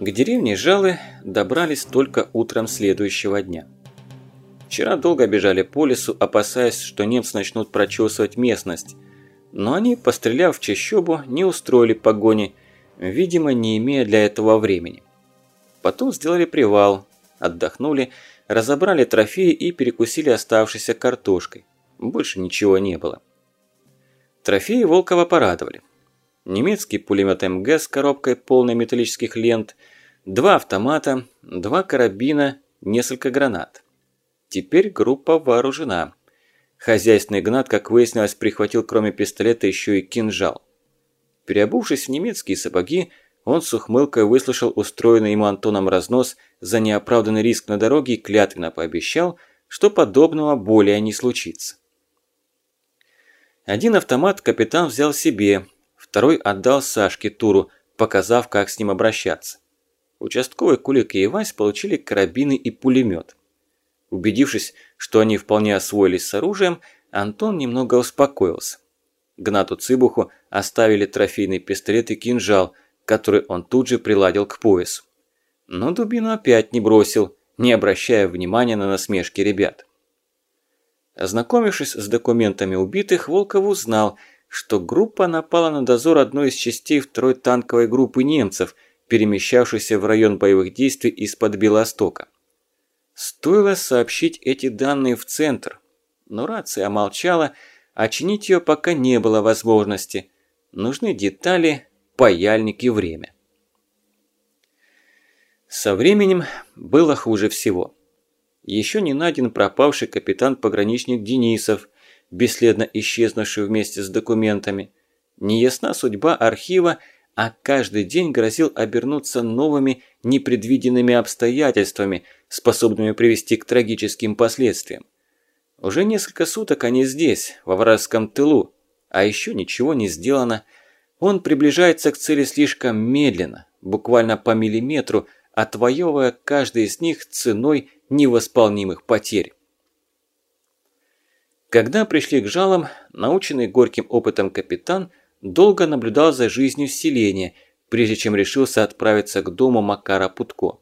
К деревне Жалы добрались только утром следующего дня. Вчера долго бежали по лесу, опасаясь, что немцы начнут прочесывать местность, но они, постреляв в чащобу, не устроили погони, видимо, не имея для этого времени. Потом сделали привал, отдохнули, разобрали трофеи и перекусили оставшейся картошкой. Больше ничего не было. Трофеи Волкова порадовали. Немецкий пулемет МГ с коробкой полной металлических лент – Два автомата, два карабина, несколько гранат. Теперь группа вооружена. Хозяйственный Гнат, как выяснилось, прихватил кроме пистолета еще и кинжал. Переобувшись в немецкие сапоги, он с ухмылкой выслушал устроенный ему Антоном разнос за неоправданный риск на дороге и клятвенно пообещал, что подобного более не случится. Один автомат капитан взял себе, второй отдал Сашке Туру, показав, как с ним обращаться. Участковый Кулик и Ивась получили карабины и пулемет. Убедившись, что они вполне освоились с оружием, Антон немного успокоился. Гнату Цыбуху оставили трофейный пистолет и кинжал, который он тут же приладил к поясу. Но дубину опять не бросил, не обращая внимания на насмешки ребят. Ознакомившись с документами убитых, Волков узнал, что группа напала на дозор одной из частей второй танковой группы немцев – перемещавшийся в район боевых действий из-под Белостока. Стоило сообщить эти данные в центр, но рация молчала, а чинить ее пока не было возможности. Нужны детали, паяльник и время. Со временем было хуже всего. Еще не найден пропавший капитан-пограничник Денисов, бесследно исчезнувший вместе с документами. Неясна судьба архива а каждый день грозил обернуться новыми непредвиденными обстоятельствами, способными привести к трагическим последствиям. Уже несколько суток они здесь, во вражеском тылу, а еще ничего не сделано. Он приближается к цели слишком медленно, буквально по миллиметру, отвоевывая каждый из них ценой невосполнимых потерь. Когда пришли к жалам, наученный горьким опытом капитан – долго наблюдал за жизнью селения, прежде чем решился отправиться к дому Макара Путко.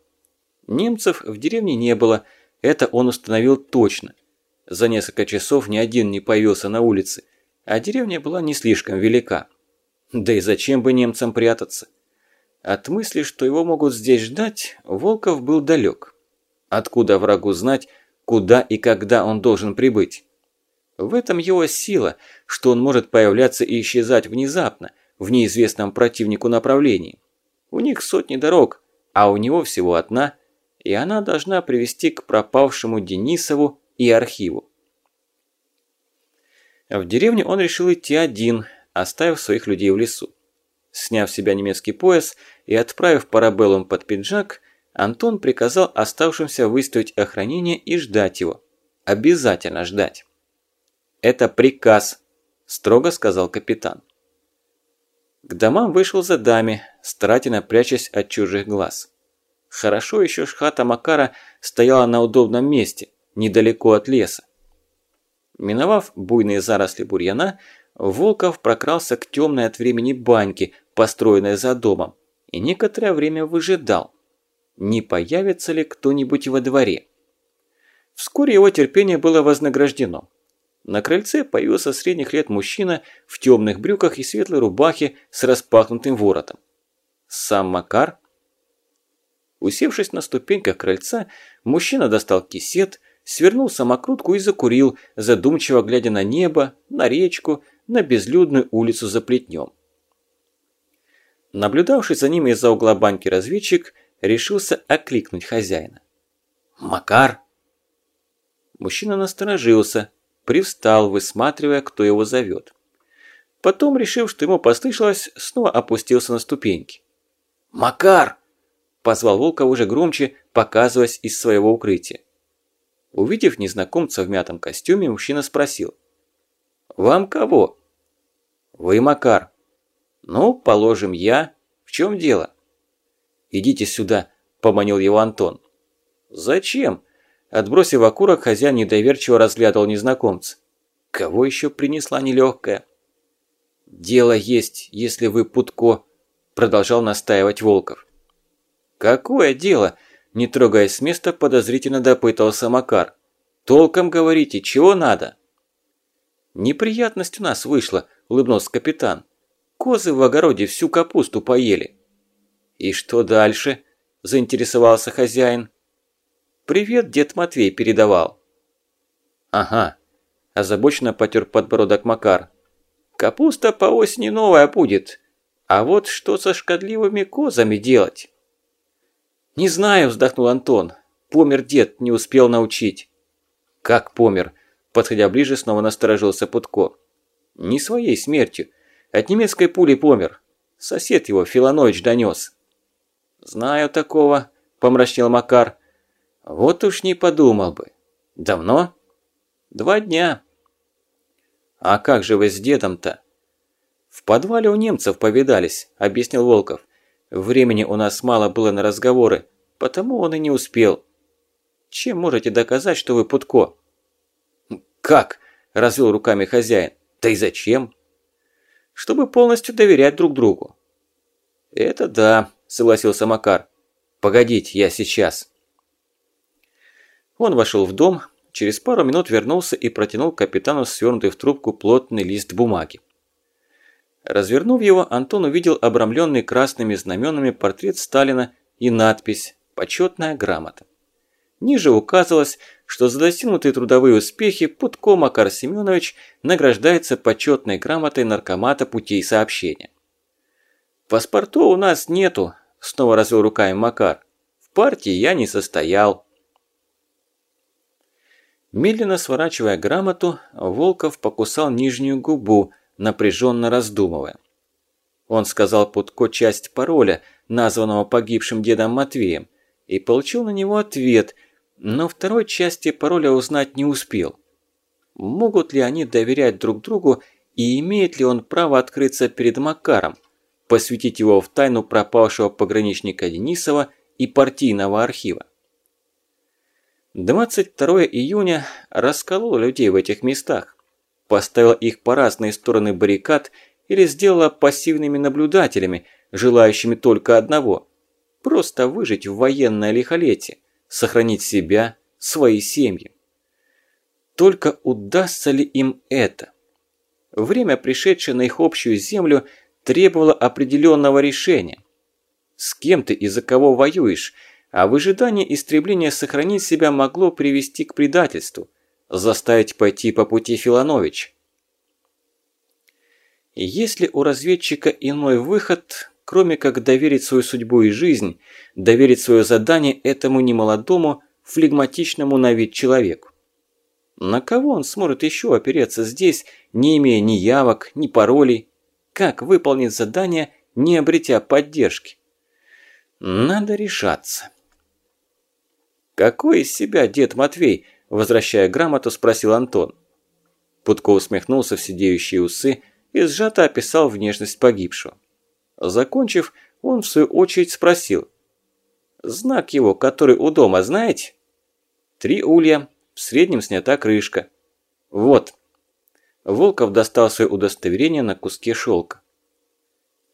Немцев в деревне не было, это он установил точно. За несколько часов ни один не появился на улице, а деревня была не слишком велика. Да и зачем бы немцам прятаться? От мысли, что его могут здесь ждать, Волков был далек. Откуда врагу знать, куда и когда он должен прибыть? В этом его сила, что он может появляться и исчезать внезапно, в неизвестном противнику направлении. У них сотни дорог, а у него всего одна, и она должна привести к пропавшему Денисову и архиву. В деревню он решил идти один, оставив своих людей в лесу. Сняв с себя немецкий пояс и отправив парабеллум под пиджак, Антон приказал оставшимся выставить охранение и ждать его. Обязательно ждать. «Это приказ», – строго сказал капитан. К домам вышел за дами, старательно прячась от чужих глаз. Хорошо еще шхата Макара стояла на удобном месте, недалеко от леса. Миновав буйные заросли бурьяна, Волков прокрался к темной от времени баньке, построенной за домом, и некоторое время выжидал, не появится ли кто-нибудь во дворе. Вскоре его терпение было вознаграждено. На крыльце появился средних лет мужчина в темных брюках и светлой рубахе с распахнутым воротом. Сам Макар? Усевшись на ступеньках крыльца, мужчина достал кисет, свернул самокрутку и закурил, задумчиво глядя на небо, на речку, на безлюдную улицу за плетнем. Наблюдавший за ним из-за угла банки разведчик решился окликнуть хозяина. «Макар!» Мужчина насторожился, привстал, высматривая, кто его зовет. Потом, решив, что ему послышалось, снова опустился на ступеньки. «Макар!» – позвал Волков уже громче, показываясь из своего укрытия. Увидев незнакомца в мятом костюме, мужчина спросил. «Вам кого?» «Вы Макар». «Ну, положим, я. В чем дело?» «Идите сюда», – поманил его Антон. «Зачем?» Отбросив окурок, хозяин недоверчиво разглядывал незнакомца. Кого еще принесла нелегкая? «Дело есть, если вы Путко», – продолжал настаивать Волков. «Какое дело?» – не трогаясь с места, подозрительно допытался Макар. «Толком говорите, чего надо?» «Неприятность у нас вышла», – улыбнулся капитан. «Козы в огороде всю капусту поели». «И что дальше?» – заинтересовался хозяин. «Привет, дед Матвей передавал». «Ага», – озабоченно потер подбородок Макар. «Капуста по осени новая будет. А вот что со шкодливыми козами делать?» «Не знаю», – вздохнул Антон. «Помер дед, не успел научить». «Как помер?» Подходя ближе, снова насторожился Путко. «Не своей смертью. От немецкой пули помер. Сосед его, Филонович, донес». «Знаю такого», – помрачнел Макар. «Вот уж не подумал бы. Давно?» «Два дня». «А как же вы с дедом-то?» «В подвале у немцев повидались», – объяснил Волков. «Времени у нас мало было на разговоры, потому он и не успел. Чем можете доказать, что вы Путко?» «Как?» – развел руками хозяин. «Да и зачем?» «Чтобы полностью доверять друг другу». «Это да», – согласился Макар. «Погодите, я сейчас». Он вошел в дом, через пару минут вернулся и протянул капитану свернутый в трубку плотный лист бумаги. Развернув его, Антон увидел обрамленный красными знаменами портрет Сталина и надпись «Почетная грамота». Ниже указывалось, что за достигнутые трудовые успехи Путко Макар Семенович награждается почетной грамотой наркомата путей сообщения. «Паспорту у нас нету», – снова развел руками Макар. «В партии я не состоял». Медленно сворачивая грамоту, Волков покусал нижнюю губу, напряженно раздумывая. Он сказал Путко часть пароля, названного погибшим дедом Матвеем, и получил на него ответ – но второй части пароля узнать не успел. Могут ли они доверять друг другу и имеет ли он право открыться перед Макаром, посвятить его в тайну пропавшего пограничника Денисова и партийного архива? 22 июня расколол людей в этих местах, поставил их по разные стороны баррикад или сделала пассивными наблюдателями, желающими только одного – просто выжить в военное лихолетие, сохранить себя, свои семьи. Только удастся ли им это? Время, пришедшее на их общую землю, требовало определенного решения. С кем ты и за кого воюешь, а в ожидании истребления сохранить себя могло привести к предательству, заставить пойти по пути Филанович. Если у разведчика иной выход, кроме как доверить свою судьбу и жизнь, доверить свое задание этому немолодому, флегматичному на вид человеку. На кого он сможет еще опереться здесь, не имея ни явок, ни паролей? Как выполнить задание, не обретя поддержки? Надо решаться. «Какой из себя дед Матвей?» – возвращая грамоту, спросил Антон. Путко усмехнулся в сидеющие усы и сжато описал внешность погибшего. Закончив, он в свою очередь спросил. «Знак его, который у дома, знаете?» «Три улья, в среднем снята крышка». «Вот». Волков достал свое удостоверение на куске шелка.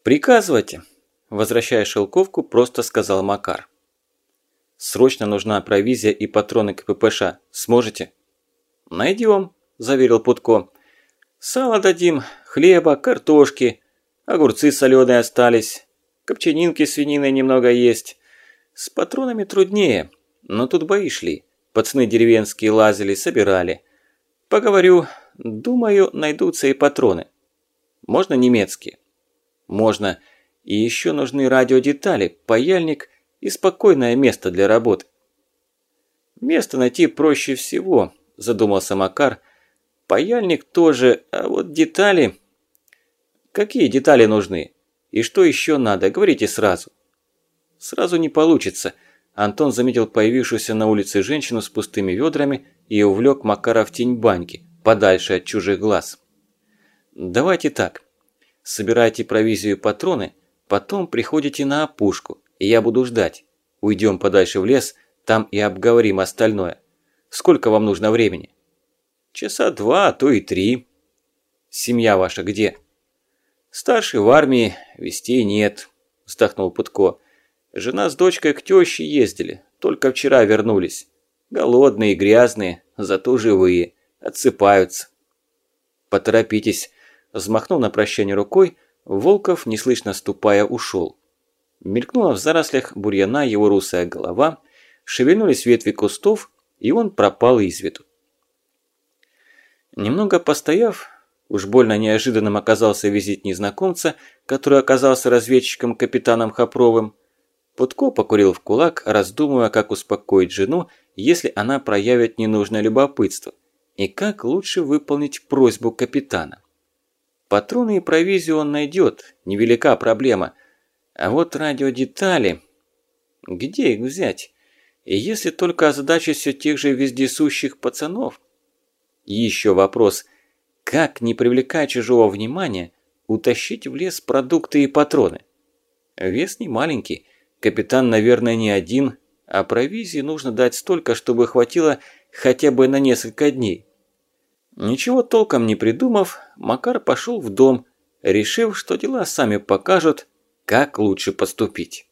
«Приказывайте», – возвращая шелковку, просто сказал Макар. «Срочно нужна провизия и патроны к ППШ. Сможете?» «Найдем», – заверил Путко. «Сало дадим, хлеба, картошки, Огурцы соленые остались. Копченинки свининой немного есть. С патронами труднее, но тут бои шли. Пацаны деревенские лазили, собирали. Поговорю, думаю, найдутся и патроны. Можно немецкие? Можно. И еще нужны радиодетали, паяльник и спокойное место для работы. Место найти проще всего, задумался Макар. Паяльник тоже, а вот детали... Какие детали нужны? И что еще надо? Говорите сразу. Сразу не получится. Антон заметил появившуюся на улице женщину с пустыми ведрами и увлек Макара в тень баньки, подальше от чужих глаз. Давайте так. Собирайте провизию и патроны, потом приходите на опушку, и я буду ждать. Уйдем подальше в лес, там и обговорим остальное. Сколько вам нужно времени? Часа два, а то и три. Семья ваша где? Старший в армии, вестей нет, вздохнул Путко. Жена с дочкой к тёще ездили, только вчера вернулись. Голодные, грязные, зато живые, отсыпаются. Поторопитесь, взмахнув на прощание рукой, Волков, неслышно ступая, ушел. Мелькнула в зарослях бурьяна его русая голова, шевельнулись ветви кустов, и он пропал из виду. Немного постояв, уж больно неожиданным оказался визит незнакомца, который оказался разведчиком капитаном Хопровым, Путко покурил в кулак, раздумывая, как успокоить жену, если она проявит ненужное любопытство, и как лучше выполнить просьбу капитана. Патроны и провизию он найдет, невелика проблема. А вот радиодетали... Где их взять? И если только озадачить все тех же вездесущих пацанов? Еще вопрос. Как, не привлекая чужого внимания, утащить в лес продукты и патроны? Вес не маленький. Капитан, наверное, не один, а провизии нужно дать столько, чтобы хватило хотя бы на несколько дней. Ничего толком не придумав, Макар пошел в дом, решив, что дела сами покажут, как лучше поступить.